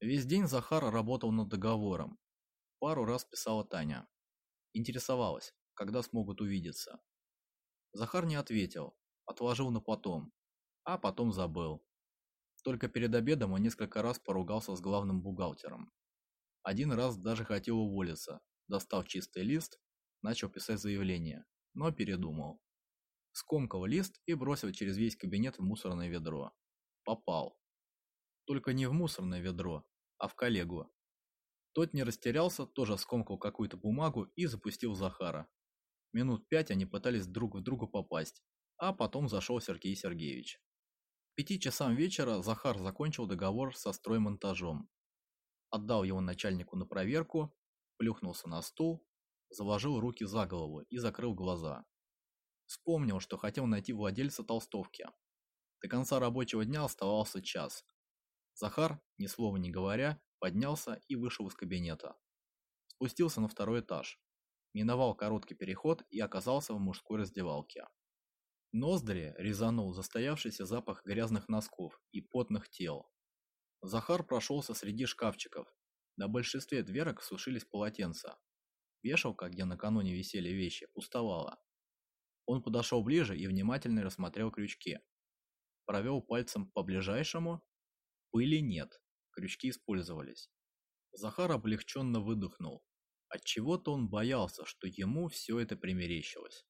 Весь день Захар работал над договором. Пару раз писала Таня. Интересовалась, когда смогут увидеться. Захар не ответил, отложил на потом, а потом забыл. Только перед обедом он несколько раз поругался с главным бухгалтером. Один раз даже хотел уволиться, достав чистый лист, начал писать заявление, но передумал. Скомкал лист и бросил через весь кабинет в мусорное ведро. Попал. Только не в мусорное ведро, а в коллегу. Тот не растерялся, тоже скомкал какую-то бумагу и запустил Захара. Минут пять они пытались друг в друга попасть, а потом зашел Сергей Сергеевич. К пяти часам вечера Захар закончил договор со строймонтажом. Отдал его начальнику на проверку, плюхнулся на стул, заложил руки за голову и закрыл глаза. Вспомнил, что хотел найти владельца толстовки. До конца рабочего дня оставался час. Захар, ни слова не говоря, поднялся и вышел из кабинета. Спустился на второй этаж. Миновал короткий переход и оказался в мужской раздевалке. Ноздри резанул застоявшийся запах грязных носков и потных тел. Захар прошелся среди шкафчиков. На большинстве дверок сушились полотенца. Вешалка, где накануне висели вещи, пустовала. Он подошел ближе и внимательно рассмотрел крючки. Провел пальцем по ближайшему. Пыли нет, крючки использовались. Захар облегченно выдохнул. Отчего-то он боялся, что ему все это примерещилось.